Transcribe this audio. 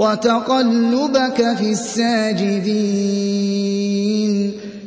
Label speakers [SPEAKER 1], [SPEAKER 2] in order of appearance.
[SPEAKER 1] وتقلبك في الساجدين.